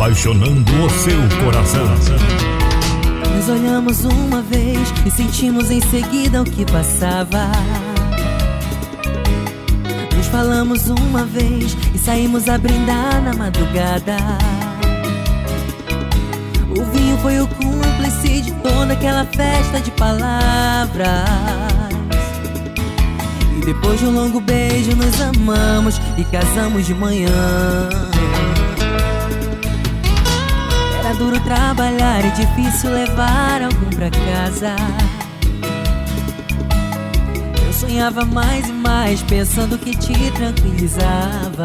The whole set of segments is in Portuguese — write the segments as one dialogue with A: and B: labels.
A: apaixonando o seu coração.
B: Nos olhamos uma vez e sentimos em seguida o que passava. Nos falamos uma vez e saímos a brindar na madrugada. O vinho foi o cúmplice de toda aquela festa de palavras. E depois de um longo beijo nos amamos e casamos de manhã. Duro trabalhar e difícil levar algum pra casa. Eu sonhava mais e mais pensando que te tranquilizava.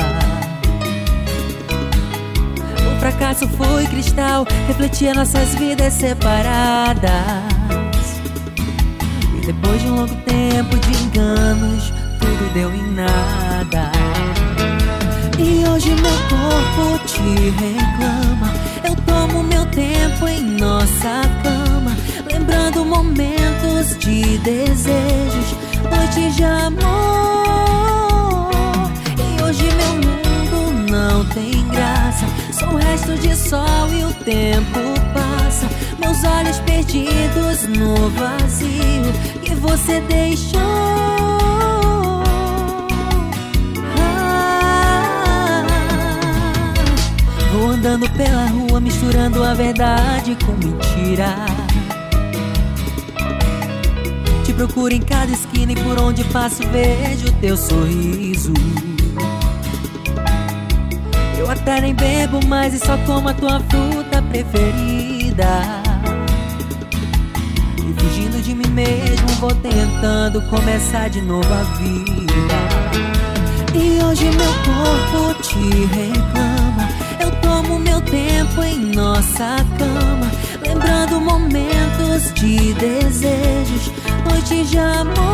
B: O fracasso foi cristal, refletia nossas vidas separadas. E depois de um longo tempo de enganos, tudo deu em nada. E hoje meu corpo te reclama. Momentos de desejos, noites de amor. E hoje meu mundo não tem graça. Sou resto de sol e o tempo passa. Meus olhos perdidos no vazio que você deixou. Ah, vou andando pela rua misturando a verdade com mentira. Procuro em cada esquina e por onde passo vejo teu sorriso. Eu até nem bebo mais e só como a tua fruta preferida. E fugindo de mim mesmo, vou tentando começar de novo a vida. E hoje meu corpo te reclama. Eu tomo meu tempo em nossa cama, lembrando momentos de desejos, amor.